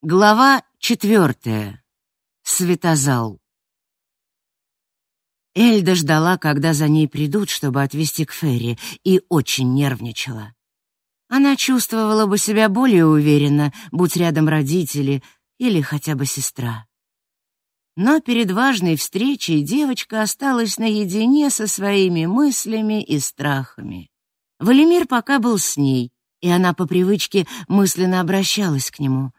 Глава четвертая. Светозал. Эльда ждала, когда за ней придут, чтобы отвезти к Ферри, и очень нервничала. Она чувствовала бы себя более уверенно, будь рядом родители или хотя бы сестра. Но перед важной встречей девочка осталась наедине со своими мыслями и страхами. Валимир пока был с ней, и она по привычке мысленно обращалась к нему —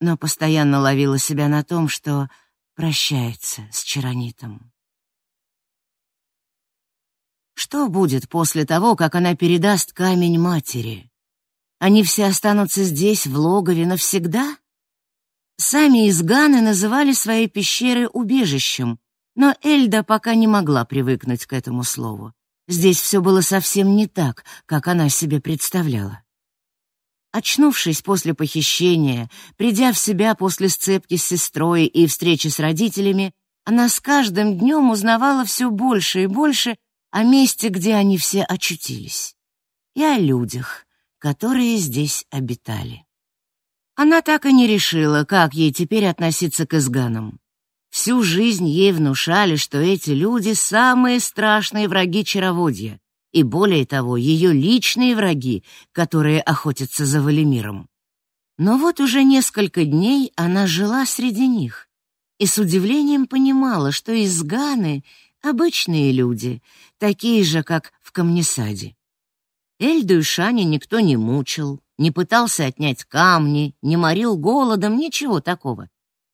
но постоянно ловила себя на том, что прощается с Чаронитом. Что будет после того, как она передаст камень матери? Они все останутся здесь, в логове, навсегда? Сами изганы называли свои пещеры убежищем, но Эльда пока не могла привыкнуть к этому слову. Здесь все было совсем не так, как она себе представляла. Очнувшись после похищения, придя в себя после сцепки с сестрой и встречи с родителями, она с каждым днем узнавала все больше и больше о месте, где они все очутились, и о людях, которые здесь обитали. Она так и не решила, как ей теперь относиться к изганам. Всю жизнь ей внушали, что эти люди — самые страшные враги чароводья, и более того, ее личные враги, которые охотятся за Валимиром. Но вот уже несколько дней она жила среди них и с удивлением понимала, что изганы — обычные люди, такие же, как в Камнесаде. Эльду и Шани никто не мучил, не пытался отнять камни, не морил голодом, ничего такого.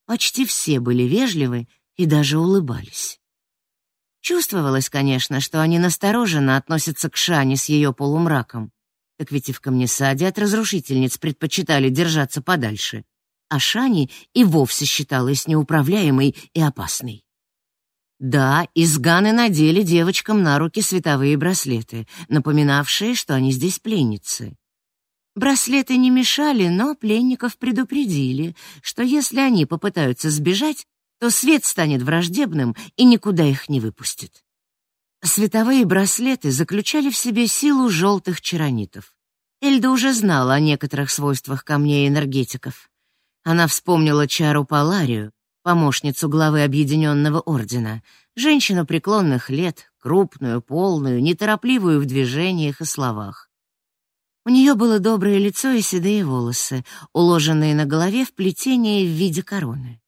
Почти все были вежливы и даже улыбались. Чувствовалось, конечно, что они настороженно относятся к Шане с ее полумраком. Так ведь и в камнесаде от разрушительниц предпочитали держаться подальше. А Шани и вовсе считалась неуправляемой и опасной. Да, изганы надели девочкам на руки световые браслеты, напоминавшие, что они здесь пленницы. Браслеты не мешали, но пленников предупредили, что если они попытаются сбежать, то свет станет враждебным и никуда их не выпустит. Световые браслеты заключали в себе силу желтых чаронитов. Эльда уже знала о некоторых свойствах камней энергетиков. Она вспомнила Чару Паларию, помощницу главы Объединенного Ордена, женщину преклонных лет, крупную, полную, неторопливую в движениях и словах. У нее было доброе лицо и седые волосы, уложенные на голове в плетение в виде короны.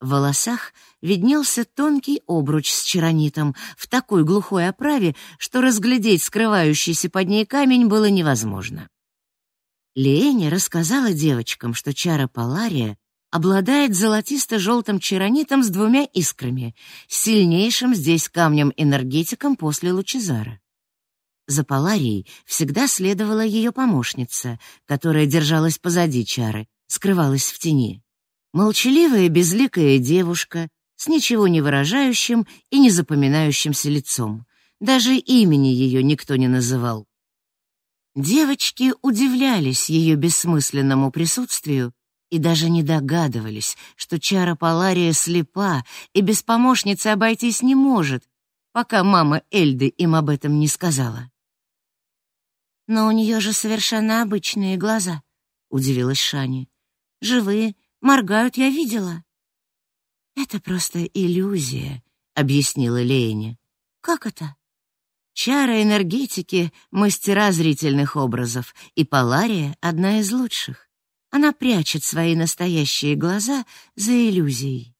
В волосах виднелся тонкий обруч с черонитом в такой глухой оправе, что разглядеть скрывающийся под ней камень было невозможно. Леэня рассказала девочкам, что чара Палария обладает золотисто-желтым черонитом с двумя искрами, сильнейшим здесь камнем-энергетиком после Лучезара. За Паларией всегда следовала ее помощница, которая держалась позади чары, скрывалась в тени. Молчаливая, безликая девушка с ничего не выражающим и не запоминающимся лицом. Даже имени ее никто не называл. Девочки удивлялись ее бессмысленному присутствию и даже не догадывались, что чара Палария слепа и без помощницы обойтись не может, пока мама Эльды им об этом не сказала. «Но у нее же совершенно обычные глаза», — удивилась Шани. «Живые, Моргают я видела. Это просто иллюзия, объяснила Леня. Как это? Чара энергетики — мастера зрительных образов, и Палария — одна из лучших. Она прячет свои настоящие глаза за иллюзией.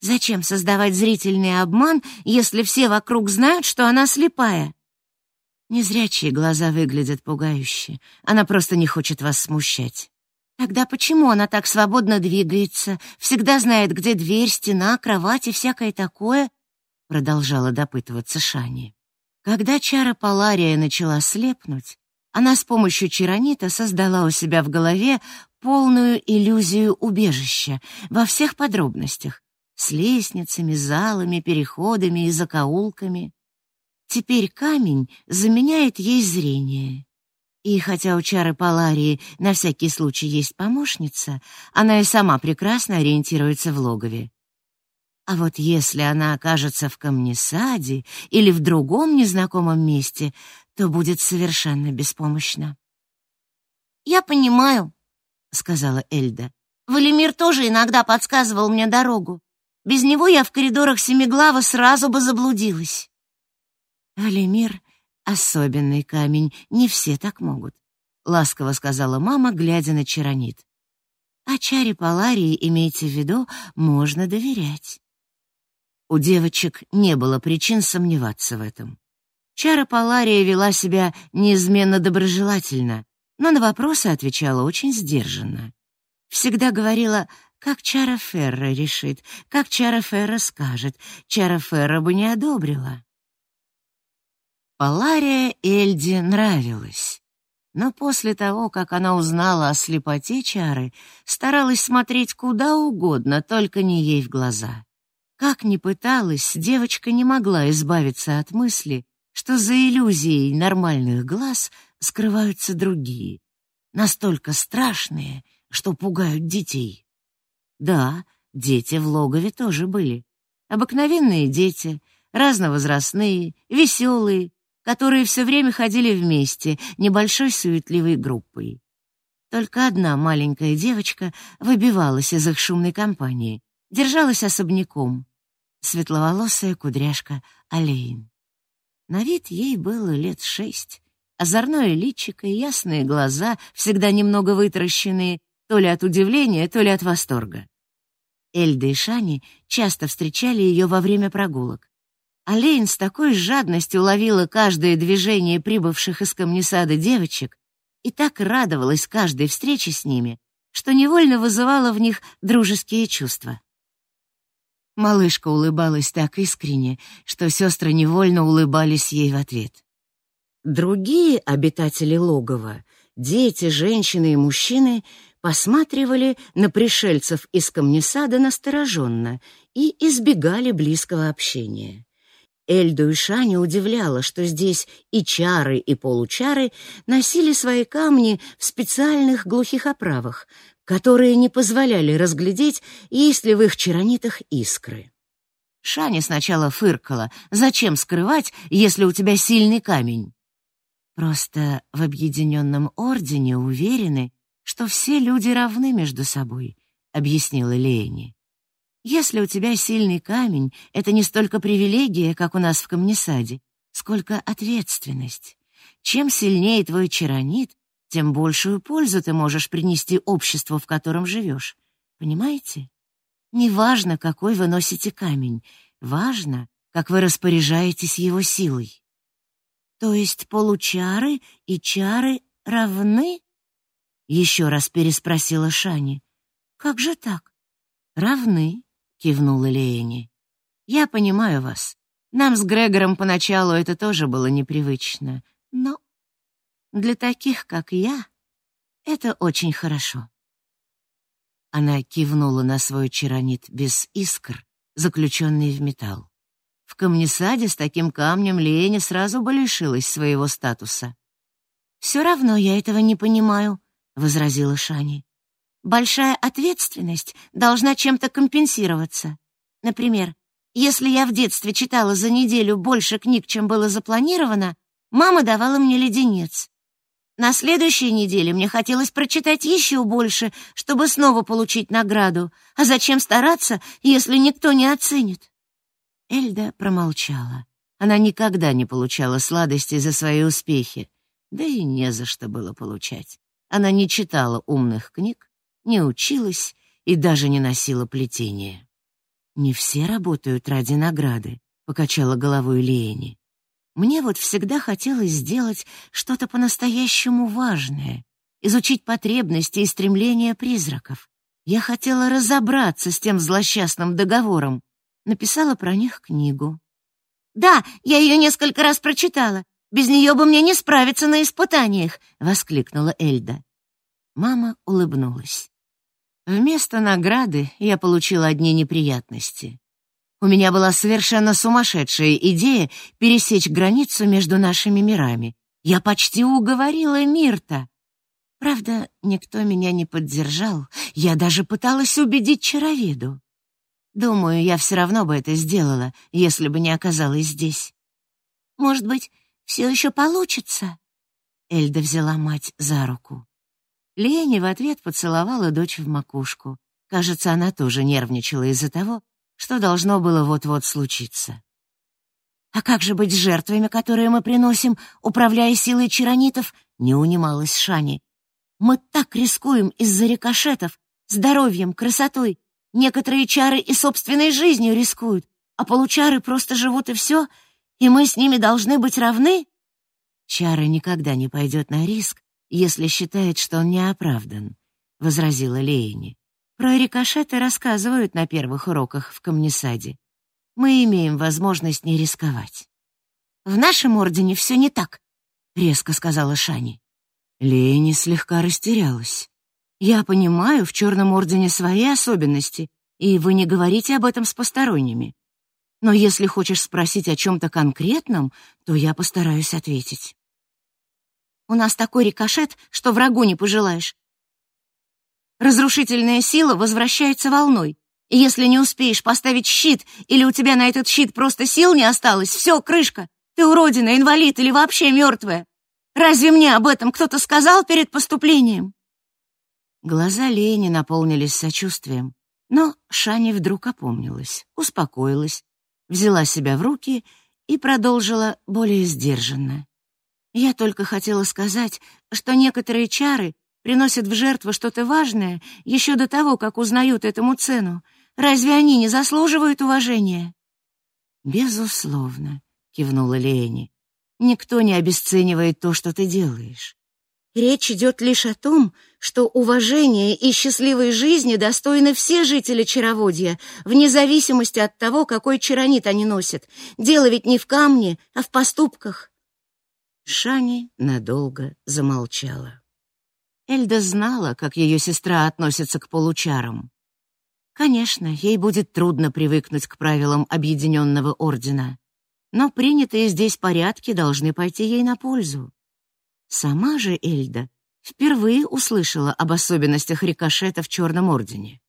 Зачем создавать зрительный обман, если все вокруг знают, что она слепая? Незрячие глаза выглядят пугающе. Она просто не хочет вас смущать. Тогда почему она так свободно двигается, всегда знает, где дверь, стена, кровать и всякое такое? Продолжала допытываться Шани. Когда чара Палария начала слепнуть, она с помощью чаронита создала у себя в голове полную иллюзию убежища во всех подробностях, с лестницами, залами, переходами и закоулками. Теперь камень заменяет ей зрение. И хотя у Чары Паларии на всякий случай есть помощница, она и сама прекрасно ориентируется в логове. А вот если она окажется в камнесаде или в другом незнакомом месте, то будет совершенно беспомощна. «Я понимаю», — сказала Эльда. Валимир тоже иногда подсказывал мне дорогу. Без него я в коридорах Семиглава сразу бы заблудилась. Валимир — особенный камень, не все так могут, — ласково сказала мама, глядя на Чаронит. А чаре Паларии, имейте в виду, можно доверять. У девочек не было причин сомневаться в этом. Чара Палария вела себя неизменно доброжелательно, но на вопросы отвечала очень сдержанно. Всегда говорила, как Чара Ферра решит, как Чара Ферра скажет, Чара Ферра бы не одобрила. Палария Эльде нравилась, но после того, как она узнала о слепоте Чары, старалась смотреть куда угодно, только не ей в глаза. Как ни пыталась, девочка не могла избавиться от мысли, что за иллюзией нормальных глаз скрываются другие, настолько страшные, что пугают детей. Да, дети в логове тоже были. Обыкновенные дети, разновозрастные, веселые, которые все время ходили вместе, небольшой суетливой группой. Только одна маленькая девочка выбивалась из их шумной компании, держалась особняком. Светловолосая кудряшка Алейн. На вид ей было лет шесть. Озорное личико и ясные глаза, всегда немного вытаращенные, то ли от удивления, то ли от восторга. Эльда и Шани часто встречали ее во время прогулок. Алейн с такой жадностью ловила каждое движение прибывших из камнесада девочек и так радовалась каждой встрече с ними, что невольно вызывала в них дружеские чувства. Малышка улыбалась так искренне, что сестры невольно улыбались ей в ответ. Другие обитатели логова, дети, женщины и мужчины, посматривали на пришельцев из камнесада настороженно и избегали близкого общения. Эльду и Шане удивляло, что здесь и чары, и получары носили свои камни в специальных глухих оправах, которые не позволяли разглядеть, есть ли в их чаронитах искры. Шаня сначала фыркала. «Зачем скрывать, если у тебя сильный камень?» Просто в объединенном ордене уверены, что все люди равны между собой, объяснила Лени. Если у тебя сильный камень, это не столько привилегия, как у нас в камнесаде, сколько ответственность. Чем сильнее твой чаронит, тем большую пользу ты можешь принести обществу, в котором живешь. Понимаете? Неважно, какой вы носите камень, важно, как вы распоряжаетесь его силой. То есть получары и чары равны? Еще раз переспросила Шани. Как же так? Равны, кивнула Леени. Я понимаю вас. Нам с Грегором поначалу это тоже было непривычно, но для таких, как я, это очень хорошо. Она кивнула на свой чаронит без искр, заключенный в металл. В камнесаде с таким камнем Леня сразу бы лишилась своего статуса. «Все равно я этого не понимаю», — возразила Шани. «Большая ответственность должна чем-то компенсироваться. Например, если я в детстве читала за неделю больше книг, чем было запланировано, мама давала мне леденец. На следующей неделе мне хотелось прочитать еще больше, чтобы снова получить награду. А зачем стараться, если никто не оценит? Эльда промолчала. Она никогда не получала сладости за свои успехи, да и не за что было получать. Она не читала умных книг, не училась и даже не носила плетение. «Не все работают ради награды», — покачала головой Лени. Мне вот всегда хотелось сделать что-то по-настоящему важное, изучить потребности и стремления призраков. Я хотела разобраться с тем злосчастным договором, написала про них книгу. «Да, я ее несколько раз прочитала. Без нее бы мне не справиться на испытаниях», — воскликнула Эльда. Мама улыбнулась. Вместо награды я получила одни неприятности. У меня была совершенно сумасшедшая идея пересечь границу между нашими мирами. Я почти уговорила Мирта. Правда, никто меня не поддержал. Я даже пыталась убедить чароведу. Думаю, я все равно бы это сделала, если бы не оказалась здесь. Может быть, все еще получится? Эльда взяла мать за руку. Лени в ответ поцеловала дочь в макушку. Кажется, она тоже нервничала из-за того, что должно было вот-вот случиться. «А как же быть с жертвами, которые мы приносим, управляя силой чаронитов?» — не унималась Шани. «Мы так рискуем из-за рикошетов, здоровьем, красотой. Некоторые чары и собственной жизнью рискуют, а получары просто живут и все, и мы с ними должны быть равны?» Чара никогда не пойдет на риск, если считает, что он не оправдан, — возразила Леяни. Про рикошеты рассказывают на первых уроках в Камнесаде. Мы имеем возможность не рисковать. «В нашем ордене все не так», — резко сказала Шани. Леяни слегка растерялась. «Я понимаю, в Черном ордене свои особенности, и вы не говорите об этом с посторонними. Но если хочешь спросить о чем-то конкретном, то я постараюсь ответить. У нас такой рикошет, что врагу не пожелаешь. Разрушительная сила возвращается волной. И если не успеешь поставить щит, или у тебя на этот щит просто сил не осталось, все, крышка, ты уродина, инвалид или вообще мертвая. Разве мне об этом кто-то сказал перед поступлением?» Глаза Лени наполнились сочувствием, но Шани вдруг опомнилась, успокоилась, взяла себя в руки и продолжила более сдержанно. «Я только хотела сказать, что некоторые чары приносят в жертву что-то важное еще до того, как узнают этому цену. Разве они не заслуживают уважения?» «Безусловно», — кивнула Лени. «Никто не обесценивает то, что ты делаешь. Речь идет лишь о том, что уважение и счастливой жизни достойны все жители Чароводья, вне зависимости от того, какой чаронит они носят. Дело ведь не в камне, а в поступках». Шани надолго замолчала. Эльда знала, как ее сестра относится к получарам. Конечно, ей будет трудно привыкнуть к правилам объединенного ордена, но принятые здесь порядки должны пойти ей на пользу. Сама же Эльда впервые услышала об особенностях рикошета в Черном ордене.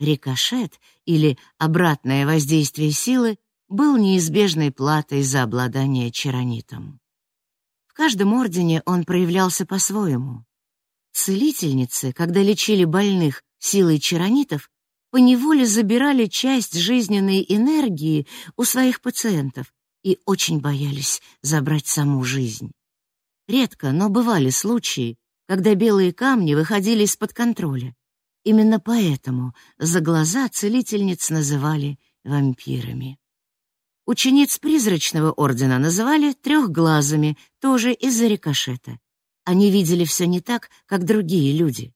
Рикошет, или обратное воздействие силы, был неизбежной платой за обладание чаронитом. В каждом ордене он проявлялся по-своему. Целительницы, когда лечили больных силой чаронитов, поневоле забирали часть жизненной энергии у своих пациентов и очень боялись забрать саму жизнь. Редко, но бывали случаи, когда белые камни выходили из-под контроля. Именно поэтому за глаза целительниц называли вампирами. Учениц призрачного ордена называли трехглазыми, тоже из-за рикошета. Они видели все не так, как другие люди.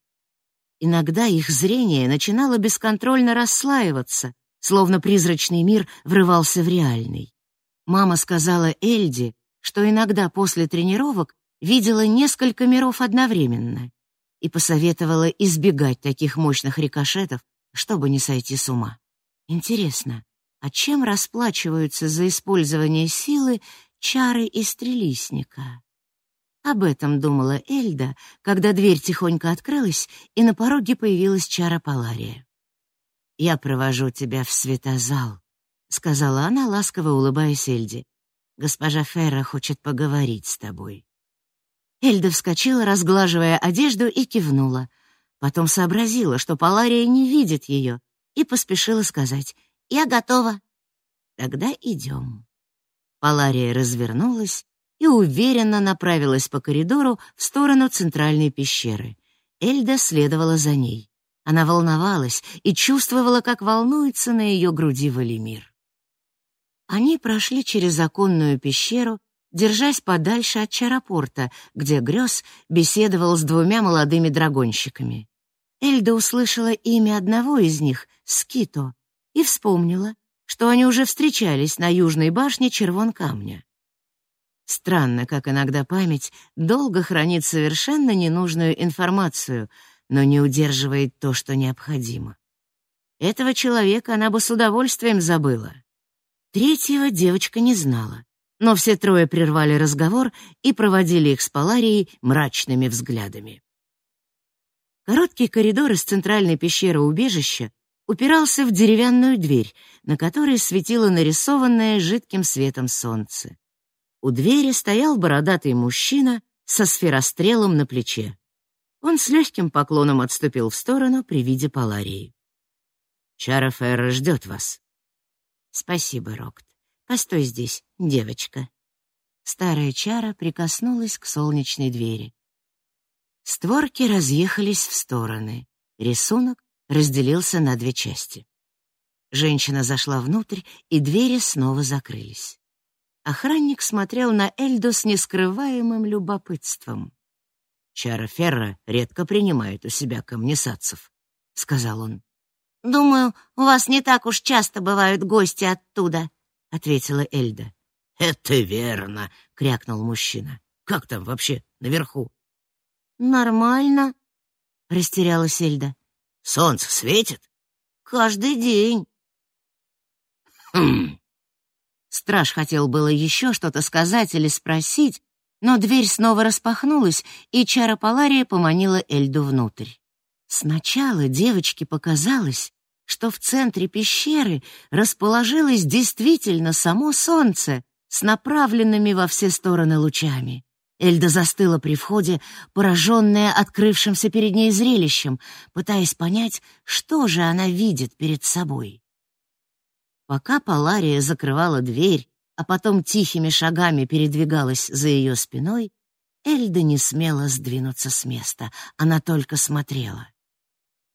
Иногда их зрение начинало бесконтрольно расслаиваться, словно призрачный мир врывался в реальный. Мама сказала Эльде, что иногда после тренировок видела несколько миров одновременно и посоветовала избегать таких мощных рикошетов, чтобы не сойти с ума. Интересно, а чем расплачиваются за использование силы чары и стрелисника? Об этом думала Эльда, когда дверь тихонько открылась, и на пороге появилась чара Палария. «Я провожу тебя в светозал», — сказала она, ласково улыбаясь Эльде. «Госпожа Ферра хочет поговорить с тобой». Эльда вскочила, разглаживая одежду, и кивнула. Потом сообразила, что Палария не видит ее, и поспешила сказать «Я готова». «Тогда идем». Палария развернулась и уверенно направилась по коридору в сторону центральной пещеры. Эльда следовала за ней. Она волновалась и чувствовала, как волнуется на ее груди Валимир. Они прошли через законную пещеру, держась подальше от чарапорта, где Грёз беседовал с двумя молодыми драгонщиками. Эльда услышала имя одного из них, Скито, и вспомнила, что они уже встречались на южной башне Червон камня. Странно, как иногда память долго хранит совершенно ненужную информацию, но не удерживает то, что необходимо. Этого человека она бы с удовольствием забыла. Третьего девочка не знала, но все трое прервали разговор и проводили их с Паларией мрачными взглядами. Короткий коридор из центральной пещеры убежища упирался в деревянную дверь, на которой светило нарисованное жидким светом солнце. У двери стоял бородатый мужчина со сферострелом на плече. Он с легким поклоном отступил в сторону при виде Паларии. «Чара Ферра ждет вас». «Спасибо, Рокт. Постой здесь, девочка». Старая Чара прикоснулась к солнечной двери. Створки разъехались в стороны. Рисунок разделился на две части. Женщина зашла внутрь, и двери снова закрылись. Охранник смотрел на Эльду с нескрываемым любопытством. «Чара Ферра редко принимает у себя камнесадцев», — сказал он. «Думаю, у вас не так уж часто бывают гости оттуда», — ответила Эльда. «Это верно», — крякнул мужчина. «Как там вообще наверху?» «Нормально», — растерялась Эльда. «Солнце светит?» «Каждый день». «Хм». Страж хотел было еще что-то сказать или спросить, но дверь снова распахнулась, и Чара Палария поманила Эльду внутрь. Сначала девочке показалось, что в центре пещеры расположилось действительно само солнце с направленными во все стороны лучами. Эльда застыла при входе, пораженная открывшимся перед ней зрелищем, пытаясь понять, что же она видит перед собой. Пока Палария закрывала дверь, а потом тихими шагами передвигалась за ее спиной, Эльда не смела сдвинуться с места, она только смотрела.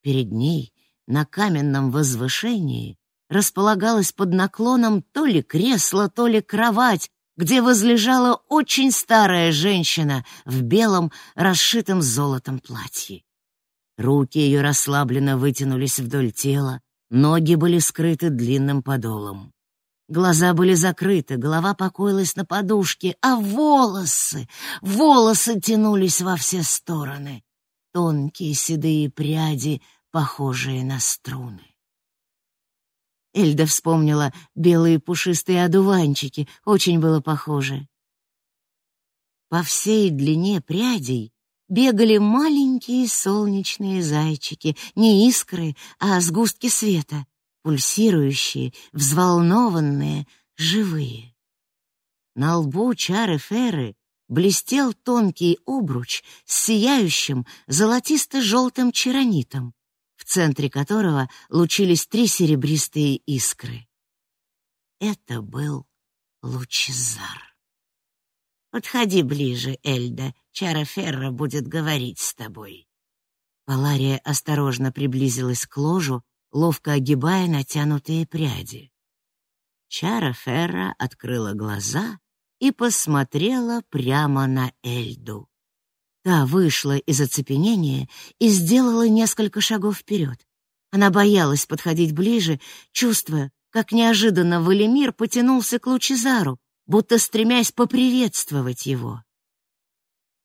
Перед ней, на каменном возвышении, располагалась под наклоном то ли кресло, то ли кровать, где возлежала очень старая женщина в белом, расшитом золотом платье. Руки ее расслабленно вытянулись вдоль тела, Ноги были скрыты длинным подолом. Глаза были закрыты, голова покоилась на подушке, а волосы, волосы тянулись во все стороны. Тонкие седые пряди, похожие на струны. Эльда вспомнила белые пушистые одуванчики, очень было похоже. По всей длине прядей бегали маленькие солнечные зайчики, не искры, а сгустки света, пульсирующие, взволнованные, живые. На лбу Чары Ферры блестел тонкий обруч с сияющим золотисто-желтым черонитом, в центре которого лучились три серебристые искры. Это был Лучезар. Подходи ближе, Эльда. Чара Ферра будет говорить с тобой. Палария осторожно приблизилась к ложу, ловко огибая натянутые пряди. Чара Ферра открыла глаза и посмотрела прямо на Эльду. Та вышла из оцепенения и сделала несколько шагов вперед. Она боялась подходить ближе, чувствуя, как неожиданно Валимир потянулся к Лучезару, будто стремясь поприветствовать его.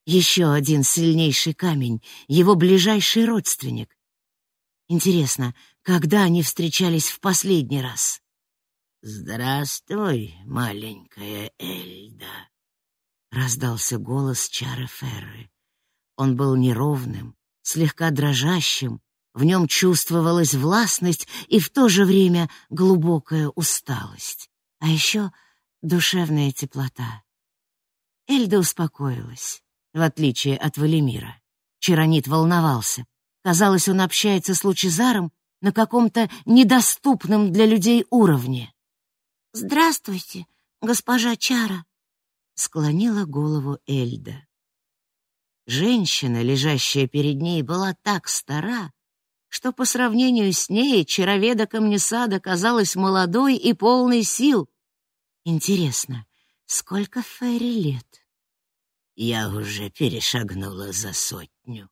Еще один сильнейший камень, его ближайший родственник. Интересно, когда они встречались в последний раз? «Здравствуй, маленькая Эльда», — раздался голос Чары Ферры. Он был неровным, слегка дрожащим, в нем чувствовалась властность и в то же время глубокая усталость. А еще душевная теплота. Эльда успокоилась, в отличие от Валимира. Чаронит волновался. Казалось, он общается с Лучезаром на каком-то недоступном для людей уровне. «Здравствуйте, госпожа Чара», — склонила голову Эльда. Женщина, лежащая перед ней, была так стара, что по сравнению с ней чароведа Камнесада казалась молодой и полной сил, Интересно, сколько Ферри лет? Я уже перешагнула за сотню.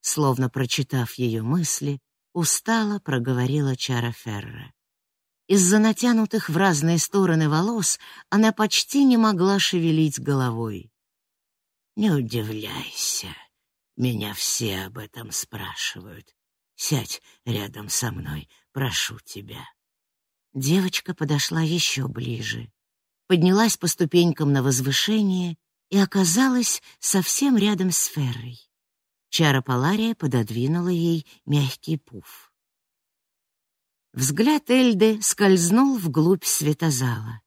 Словно прочитав ее мысли, устало проговорила Чара Ферра. Из-за натянутых в разные стороны волос она почти не могла шевелить головой. Не удивляйся, меня все об этом спрашивают. Сядь рядом со мной, прошу тебя. Девочка подошла еще ближе, поднялась по ступенькам на возвышение и оказалась совсем рядом с Феррой. Чара Палария пододвинула ей мягкий пуф. Взгляд Эльды скользнул вглубь светозала.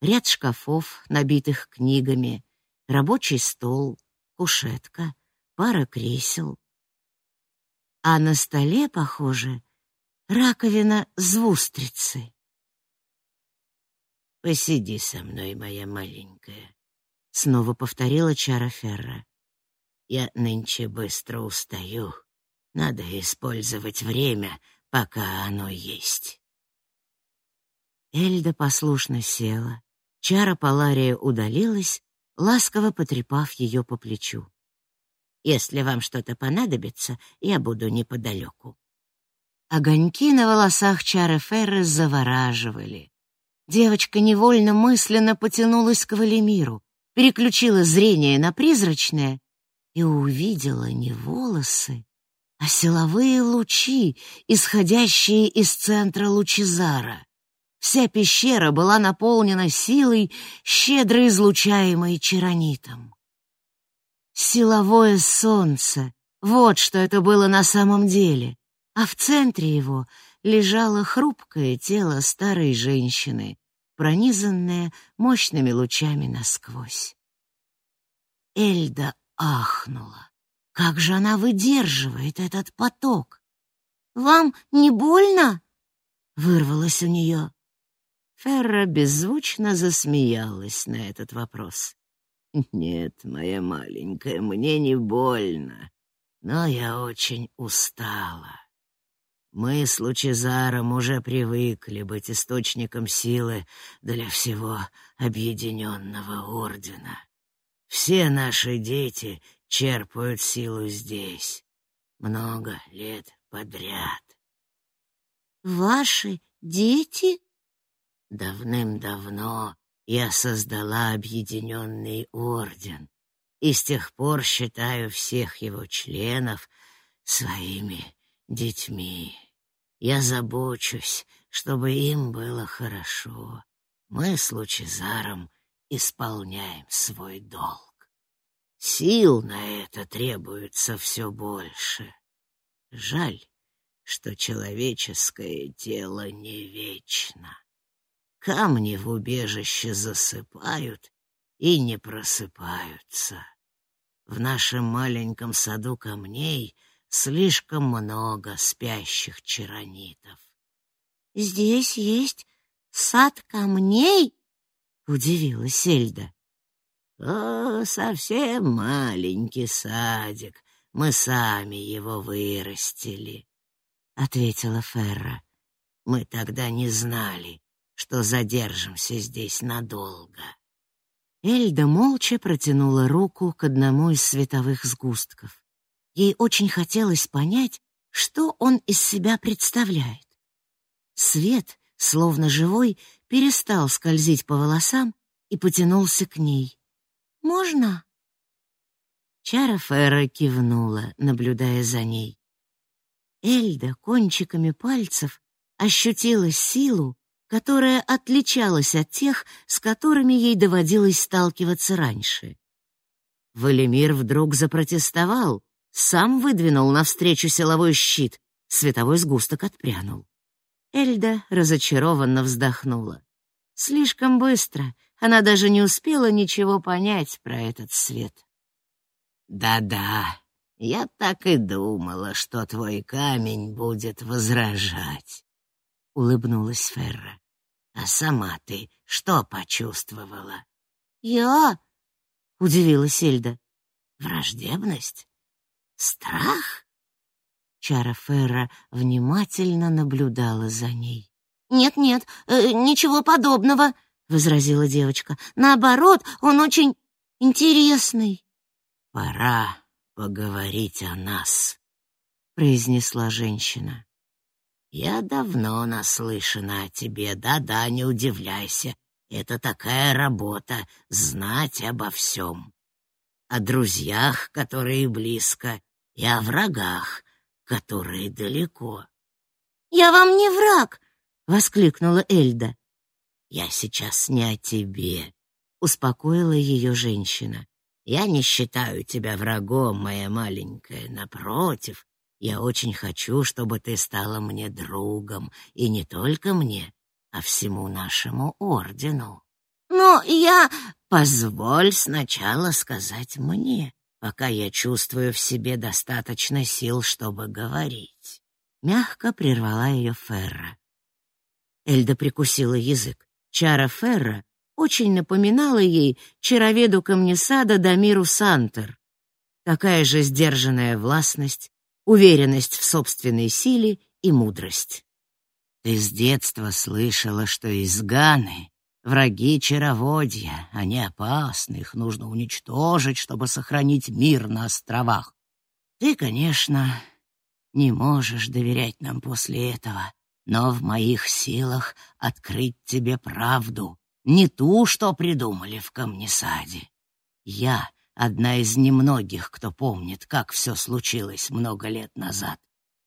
Ряд шкафов, набитых книгами, рабочий стол, кушетка, пара кресел. А на столе, похоже, раковина с устрицы. «Посиди со мной, моя маленькая», — снова повторила Чара Ферра. «Я нынче быстро устаю. Надо использовать время, пока оно есть». Эльда послушно села. Чара Палария удалилась, ласково потрепав ее по плечу. «Если вам что-то понадобится, я буду неподалеку». Огоньки на волосах Чары Ферры завораживали. Девочка невольно мысленно потянулась к Валимиру, переключила зрение на призрачное и увидела не волосы, а силовые лучи, исходящие из центра Лучезара. Вся пещера была наполнена силой, щедро излучаемой чаранитом. Силовое солнце — вот что это было на самом деле, а в центре его лежало хрупкое тело старой женщины, пронизанное мощными лучами насквозь. Эльда ахнула. Как же она выдерживает этот поток? «Вам не больно?» — вырвалось у нее. Ферра беззвучно засмеялась на этот вопрос. «Нет, моя маленькая, мне не больно, но я очень устала. Мы с Лучезаром уже привыкли быть источником силы для всего объединенного ордена. Все наши дети черпают силу здесь много лет подряд. Ваши дети? Давным-давно я создала объединенный орден и с тех пор считаю всех его членов своими детьми. Я забочусь, чтобы им было хорошо. Мы с Лучезаром исполняем свой долг. Сил на это требуется все больше. Жаль, что человеческое тело не вечно. Камни в убежище засыпают и не просыпаются. В нашем маленьком саду камней слишком много спящих чаранитов. Здесь есть сад камней? удивилась Эльда. О, совсем маленький садик. Мы сами его вырастили, ответила Ферра. Мы тогда не знали, что задержимся здесь надолго. Эльда молча протянула руку к одному из световых сгустков. Ей очень хотелось понять, что он из себя представляет. Свет, словно живой, перестал скользить по волосам и потянулся к ней. «Можно?» Чара Ферра кивнула, наблюдая за ней. Эльда кончиками пальцев ощутила силу, которая отличалась от тех, с которыми ей доводилось сталкиваться раньше. Валимир вдруг запротестовал, сам выдвинул навстречу силовой щит, световой сгусток отпрянул. Эльда разочарованно вздохнула. Слишком быстро, она даже не успела ничего понять про этот свет. «Да-да, я так и думала, что твой камень будет возражать улыбнулась Ферра. А сама ты что почувствовала? Я? удивилась Эльда. Враждебность? Страх? Чара Ферра внимательно наблюдала за ней. Нет-нет, э, ничего подобного, возразила девочка. Наоборот, он очень интересный. Пора поговорить о нас, произнесла женщина. Я давно наслышана о тебе, да-да, не удивляйся. Это такая работа — знать обо всем. О друзьях, которые близко, и о врагах, которые далеко. «Я вам не враг!» — воскликнула Эльда. «Я сейчас не о тебе», — успокоила ее женщина. «Я не считаю тебя врагом, моя маленькая. Напротив, я очень хочу, чтобы ты стала мне другом, и не только мне, а всему нашему ордену. Но я... Позволь сначала сказать мне, пока я чувствую в себе достаточно сил, чтобы говорить. Мягко прервала ее Ферра. Эльда прикусила язык. Чара Ферра очень напоминала ей чароведу камнесада Дамиру Сантер. Такая же сдержанная властность, уверенность в собственной силе и мудрость. Ты с детства слышала, что изганы — враги чароводья, они опасны, их нужно уничтожить, чтобы сохранить мир на островах. Ты, конечно, не можешь доверять нам после этого, но в моих силах открыть тебе правду, не ту, что придумали в камнесаде. Я одна из немногих, кто помнит, как все случилось много лет назад.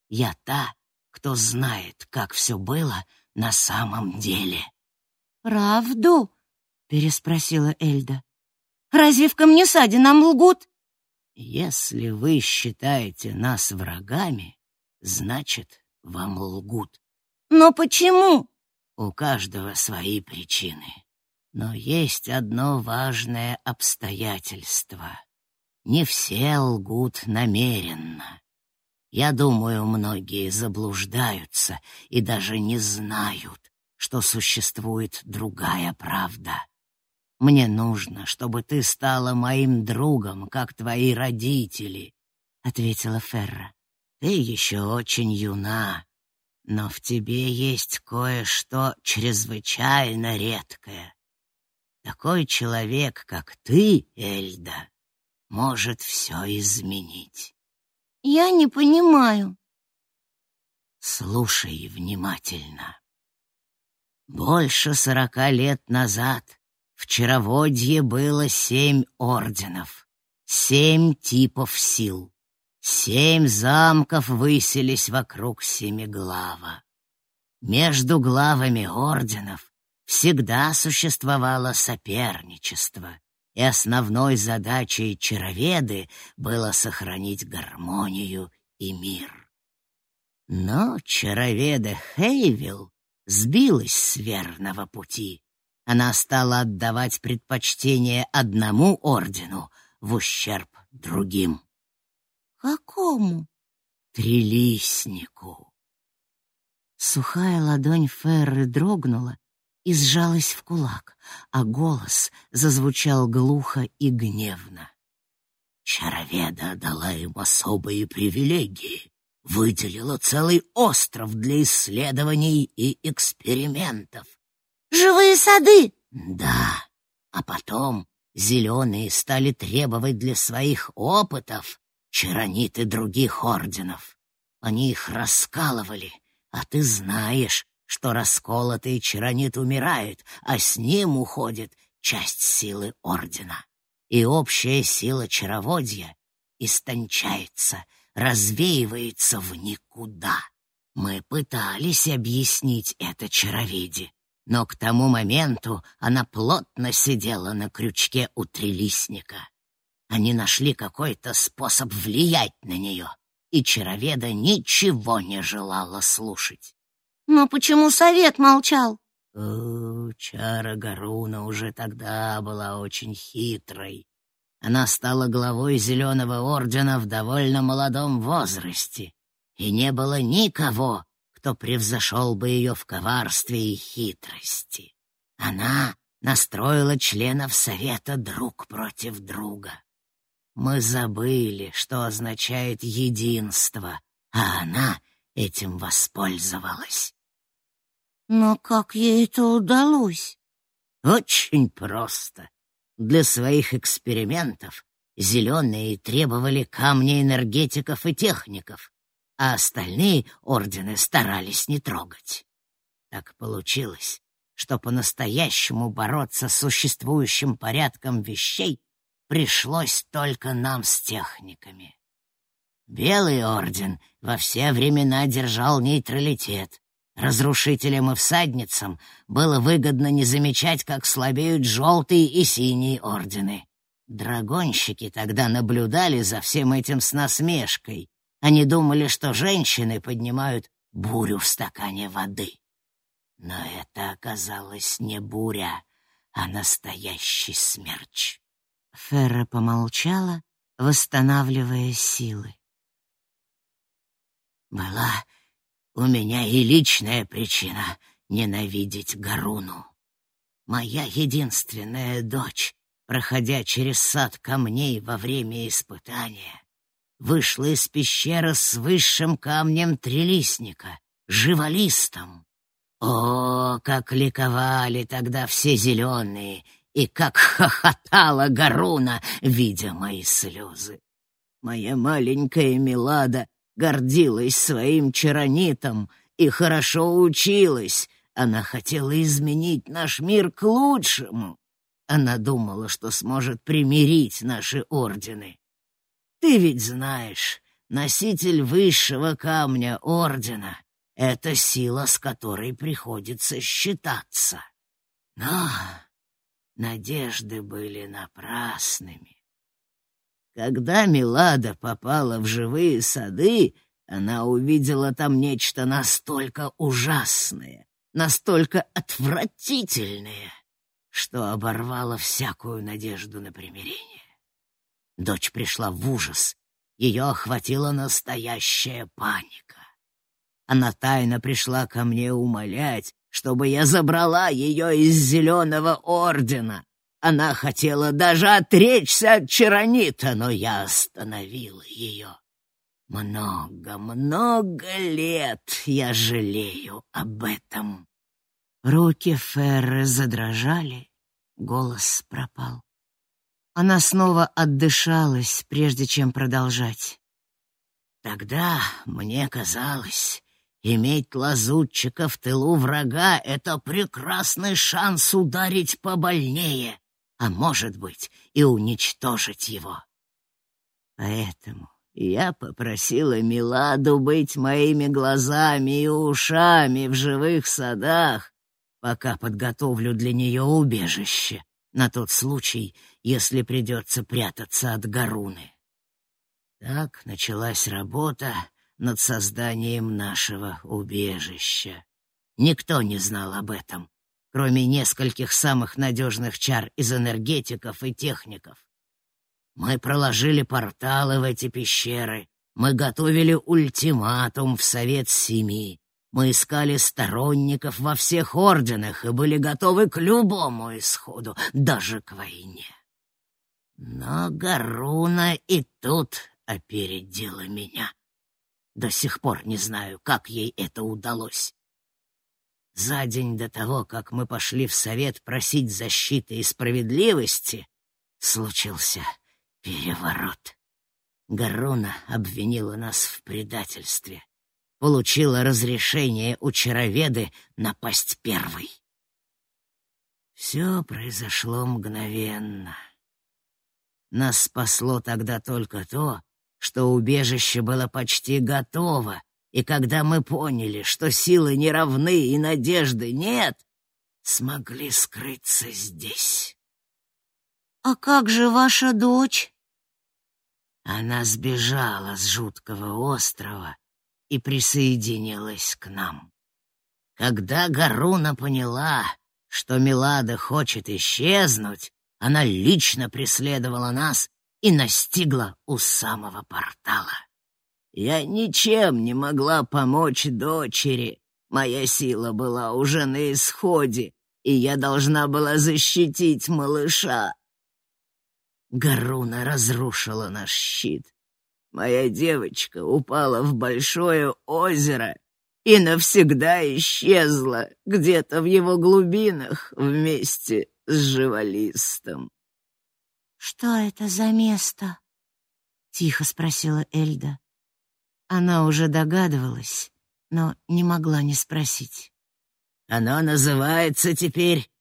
Я та, кто знает, как все было на самом деле. «Правду?» — переспросила Эльда. «Разве в камнесаде нам лгут?» «Если вы считаете нас врагами, значит, вам лгут». «Но почему?» «У каждого свои причины. Но есть одно важное обстоятельство. Не все лгут намеренно. Я думаю, многие заблуждаются и даже не знают, что существует другая правда. Мне нужно, чтобы ты стала моим другом, как твои родители, — ответила Ферра. Ты еще очень юна, но в тебе есть кое-что чрезвычайно редкое. Такой человек, как ты, Эльда, может все изменить. Я не понимаю. Слушай внимательно. Больше сорока лет назад в Чароводье было семь орденов, семь типов сил. Семь замков высились вокруг Семиглава. Между главами орденов всегда существовало соперничество, и основной задачей чароведы было сохранить гармонию и мир. Но чароведа Хейвилл сбилась с верного пути. Она стала отдавать предпочтение одному ордену в ущерб другим. «Какому?» «Трилистнику». Сухая ладонь Ферры дрогнула, и сжалась в кулак, а голос зазвучал глухо и гневно. Чароведа дала им особые привилегии, выделила целый остров для исследований и экспериментов. «Живые сады!» «Да, а потом зеленые стали требовать для своих опытов чарониты других орденов. Они их раскалывали, а ты знаешь, что расколотый чаронит умирает, а с ним уходит часть силы ордена. И общая сила чароводья истончается, развеивается в никуда. Мы пытались объяснить это чароведе, но к тому моменту она плотно сидела на крючке у трилистника. Они нашли какой-то способ влиять на нее, и чароведа ничего не желала слушать. Но почему совет молчал? Чара Гаруна уже тогда была очень хитрой. Она стала главой Зеленого Ордена в довольно молодом возрасте, и не было никого, кто превзошел бы ее в коварстве и хитрости. Она настроила членов Совета друг против друга. Мы забыли, что означает единство, а она этим воспользовалась. Но как ей это удалось? Очень просто. Для своих экспериментов зеленые требовали камни энергетиков и техников, а остальные ордены старались не трогать. Так получилось, что по-настоящему бороться с существующим порядком вещей пришлось только нам с техниками. Белый орден во все времена держал нейтралитет, Разрушителям и всадницам было выгодно не замечать, как слабеют желтые и синие ордены. Драгонщики тогда наблюдали за всем этим с насмешкой. Они думали, что женщины поднимают бурю в стакане воды. Но это оказалось не буря, а настоящий смерч. Ферра помолчала, восстанавливая силы. Была у меня и личная причина ненавидеть Гаруну. Моя единственная дочь, проходя через сад камней во время испытания, вышла из пещеры с высшим камнем трилистника, живолистом. О, как ликовали тогда все зеленые, и как хохотала Гаруна, видя мои слезы. Моя маленькая Милада гордилась своим чаронитом и хорошо училась. Она хотела изменить наш мир к лучшему. Она думала, что сможет примирить наши ордены. Ты ведь знаешь, носитель высшего камня ордена — это сила, с которой приходится считаться. Но надежды были напрасными. Когда Милада попала в живые сады, она увидела там нечто настолько ужасное, настолько отвратительное, что оборвала всякую надежду на примирение. Дочь пришла в ужас. Ее охватила настоящая паника. Она тайно пришла ко мне умолять, чтобы я забрала ее из Зеленого Ордена. Она хотела даже отречься от Чаронита, но я остановила ее. Много-много лет я жалею об этом. Руки Ферры задрожали, голос пропал. Она снова отдышалась, прежде чем продолжать. Тогда мне казалось, иметь лазутчика в тылу врага — это прекрасный шанс ударить побольнее, а может быть и уничтожить его. Поэтому я попросила Миладу быть моими глазами и ушами в живых садах, пока подготовлю для нее убежище на тот случай, если придется прятаться от Гаруны. Так началась работа над созданием нашего убежища. Никто не знал об этом, кроме нескольких самых надежных чар из энергетиков и техников. Мы проложили порталы в эти пещеры, мы готовили ультиматум в Совет Семи, мы искали сторонников во всех орденах и были готовы к любому исходу, даже к войне. Но Гаруна и тут опередила меня. До сих пор не знаю, как ей это удалось. За день до того, как мы пошли в совет просить защиты и справедливости, случился переворот. Гаруна обвинила нас в предательстве получила разрешение у чароведы напасть первой. Все произошло мгновенно. Нас спасло тогда только то, что убежище было почти готово, и когда мы поняли, что силы не равны и надежды нет, смогли скрыться здесь. «А как же ваша дочь?» Она сбежала с жуткого острова и присоединилась к нам. Когда Гаруна поняла, что Милада хочет исчезнуть, она лично преследовала нас и настигла у самого портала. Я ничем не могла помочь дочери. Моя сила была уже на исходе, и я должна была защитить малыша. Гаруна разрушила наш щит, Моя девочка упала в большое озеро и навсегда исчезла где-то в его глубинах вместе с живолистом. «Что это за место?» — тихо спросила Эльда. Она уже догадывалась, но не могла не спросить. «Оно называется теперь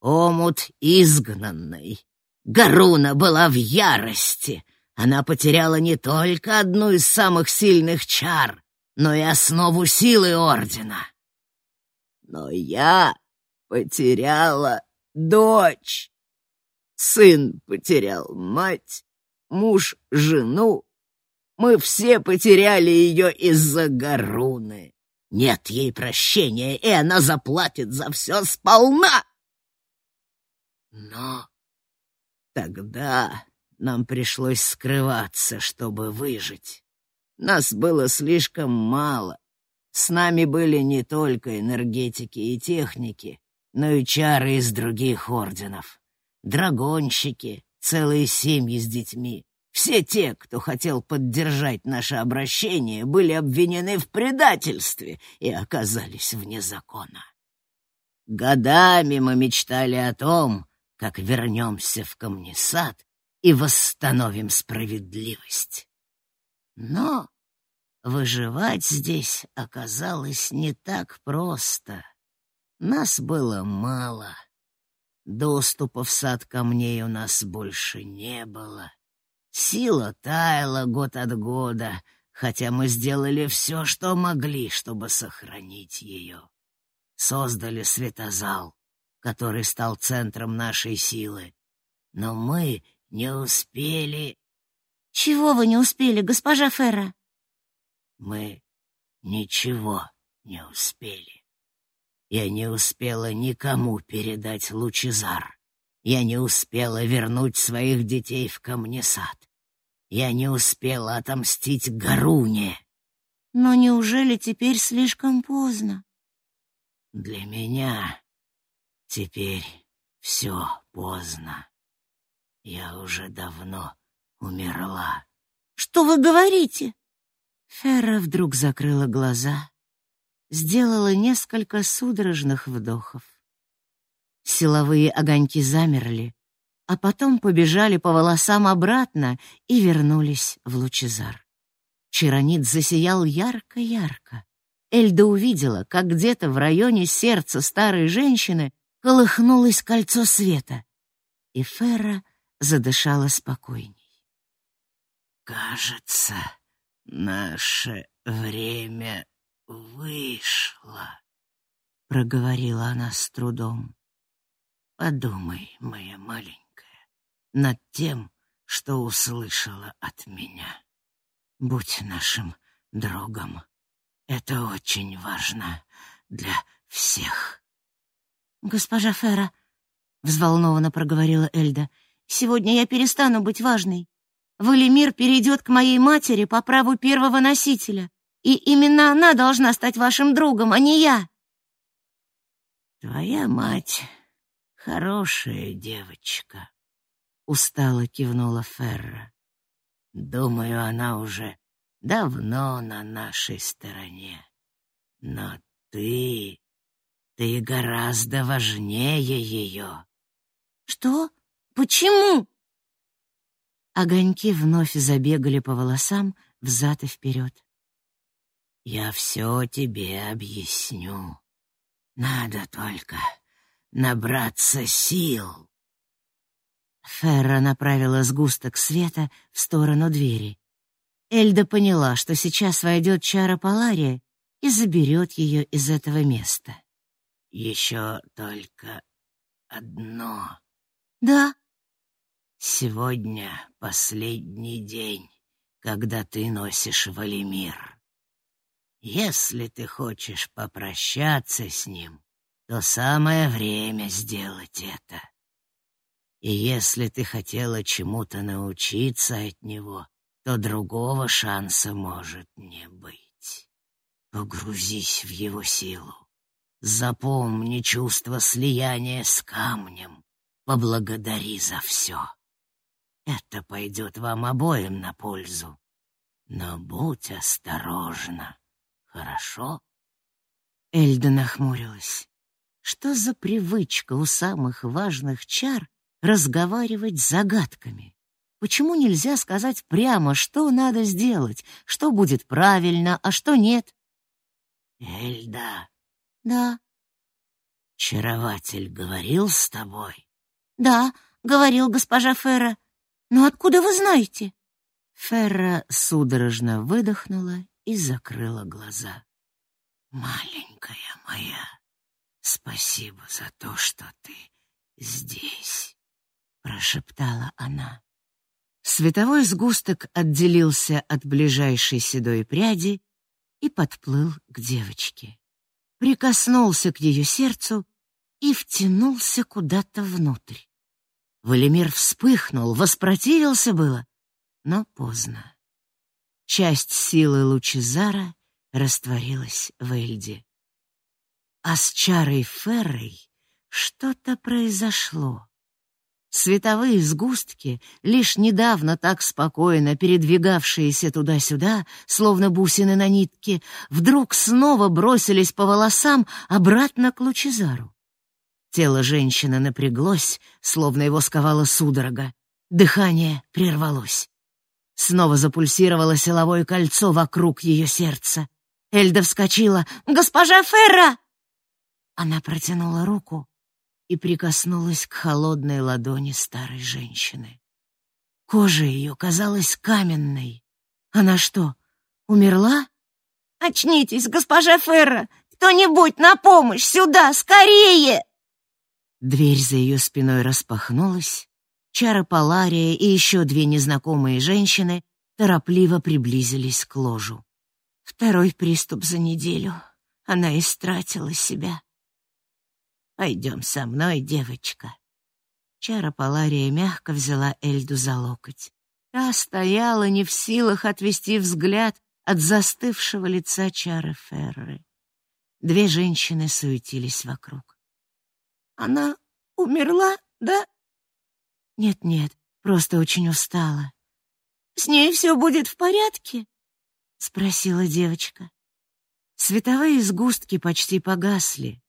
Омут Изгнанный. Гаруна была в ярости» Она потеряла не только одну из самых сильных чар, но и основу силы Ордена. Но я потеряла дочь. Сын потерял мать, муж — жену. Мы все потеряли ее из-за Гаруны. Нет ей прощения, и она заплатит за все сполна. Но тогда нам пришлось скрываться, чтобы выжить. Нас было слишком мало. С нами были не только энергетики и техники, но и чары из других орденов. Драгонщики, целые семьи с детьми. Все те, кто хотел поддержать наше обращение, были обвинены в предательстве и оказались вне закона. Годами мы мечтали о том, как вернемся в Камнесад и восстановим справедливость. Но выживать здесь оказалось не так просто. Нас было мало. Доступа в сад камней у нас больше не было. Сила таяла год от года, хотя мы сделали все, что могли, чтобы сохранить ее. Создали светозал, который стал центром нашей силы. Но мы не успели... Чего вы не успели, госпожа Ферра? Мы ничего не успели. Я не успела никому передать лучезар. Я не успела вернуть своих детей в камнесад. Я не успела отомстить Гаруне. Но неужели теперь слишком поздно? Для меня теперь все поздно. Я уже давно умерла. Что вы говорите? Ферра вдруг закрыла глаза, сделала несколько судорожных вдохов. Силовые огоньки замерли, а потом побежали по волосам обратно и вернулись в лучезар. Чаронит засиял ярко-ярко. Эльда увидела, как где-то в районе сердца старой женщины колыхнулось кольцо света, и Ферра задышала спокойней. «Кажется, наше время вышло», — проговорила она с трудом. «Подумай, моя маленькая, над тем, что услышала от меня. Будь нашим другом. Это очень важно для всех». «Госпожа Фера», — взволнованно проговорила Эльда, — Сегодня я перестану быть важной. Валимир перейдет к моей матери по праву первого носителя, и именно она должна стать вашим другом, а не я. Твоя мать хорошая девочка, устало кивнула Ферра. Думаю, она уже давно на нашей стороне. Но ты... ты гораздо важнее ее. Что? Почему? Огоньки вновь забегали по волосам взад и вперед. Я все тебе объясню. Надо только набраться сил. Ферра направила сгусток света в сторону двери. Эльда поняла, что сейчас войдет чара Палария и заберет ее из этого места. Еще только одно. Да. Сегодня последний день, когда ты носишь Валимир. Если ты хочешь попрощаться с ним, то самое время сделать это. И если ты хотела чему-то научиться от него, то другого шанса может не быть. Погрузись в его силу. Запомни чувство слияния с камнем. Поблагодари за все. Это пойдет вам обоим на пользу. Но будь осторожна, хорошо?» Эльда нахмурилась. Что за привычка у самых важных чар разговаривать загадками? Почему нельзя сказать прямо, что надо сделать, что будет правильно, а что нет? Эльда. Да. Чарователь говорил с тобой? Да, говорил госпожа Ферра. Но откуда вы знаете? Ферра судорожно выдохнула и закрыла глаза. Маленькая моя, спасибо за то, что ты здесь, прошептала она. Световой сгусток отделился от ближайшей седой пряди и подплыл к девочке. Прикоснулся к ее сердцу и втянулся куда-то внутрь. Валимир вспыхнул, воспротивился было, но поздно. Часть силы Лучезара растворилась в Эльде. А с чарой Феррой что-то произошло. Световые сгустки, лишь недавно так спокойно передвигавшиеся туда-сюда, словно бусины на нитке, вдруг снова бросились по волосам обратно к Лучезару. Тело женщины напряглось, словно его сковала судорога. Дыхание прервалось. Снова запульсировало силовое кольцо вокруг ее сердца. Эльда вскочила. «Госпожа Ферра!» Она протянула руку, и прикоснулась к холодной ладони старой женщины. Кожа ее казалась каменной. Она что, умерла? «Очнитесь, госпожа Ферра! Кто-нибудь на помощь! Сюда, скорее!» Дверь за ее спиной распахнулась. Чара Палария и еще две незнакомые женщины торопливо приблизились к ложу. Второй приступ за неделю. Она истратила себя. Пойдем со мной, девочка. Чара Палария мягко взяла Эльду за локоть. Та стояла не в силах отвести взгляд от застывшего лица Чары Ферры. Две женщины суетились вокруг. Она умерла, да? Нет-нет, просто очень устала. С ней все будет в порядке? спросила девочка. Световые сгустки почти погасли.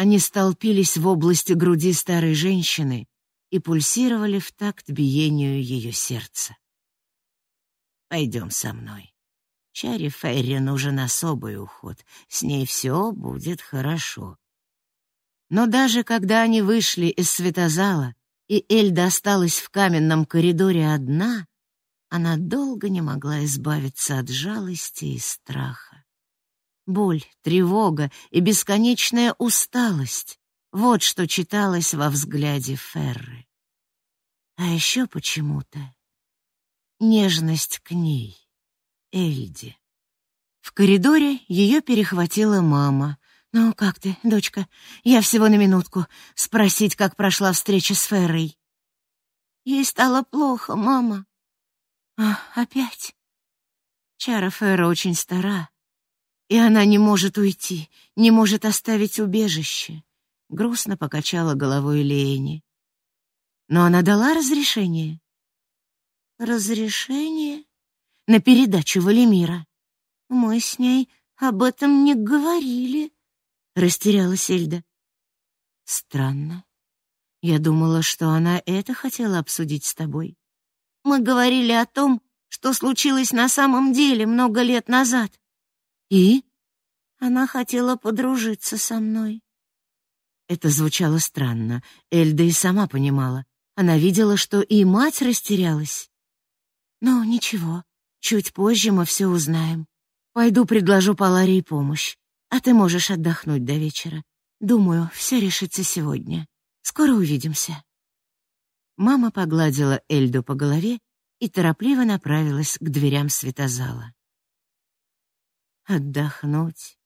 Они столпились в области груди старой женщины и пульсировали в такт биению ее сердца. Пойдем со мной. Чаре Ферри нужен особый уход. С ней все будет хорошо. Но даже когда они вышли из светозала, и Эльда осталась в каменном коридоре одна, она долго не могла избавиться от жалости и страха. Боль, тревога и бесконечная усталость — вот что читалось во взгляде Ферры. А еще почему-то нежность к ней, Эльде. В коридоре ее перехватила мама. «Ну, как ты, дочка? Я всего на минутку. Спросить, как прошла встреча с Феррой». «Ей стало плохо, мама». «А, опять?» Чара Ферра очень стара, и она не может уйти, не может оставить убежище. Грустно покачала головой Лени. Но она дала разрешение. Разрешение? На передачу Валимира. Мы с ней об этом не говорили, растерялась Эльда. Странно. Я думала, что она это хотела обсудить с тобой. Мы говорили о том, что случилось на самом деле много лет назад. И? Она хотела подружиться со мной. Это звучало странно. Эльда и сама понимала. Она видела, что и мать растерялась. Но ничего, чуть позже мы все узнаем. Пойду предложу Паларии помощь, а ты можешь отдохнуть до вечера. Думаю, все решится сегодня. Скоро увидимся. Мама погладила Эльду по голове и торопливо направилась к дверям светозала. Отдохнуть.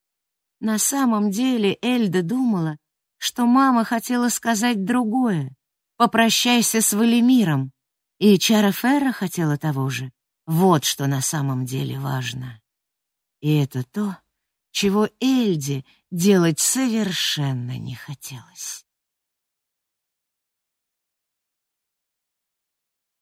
На самом деле Эльда думала, что мама хотела сказать другое. Попрощайся с Валимиром. И Чара хотела того же. Вот что на самом деле важно. И это то, чего Эльде делать совершенно не хотелось.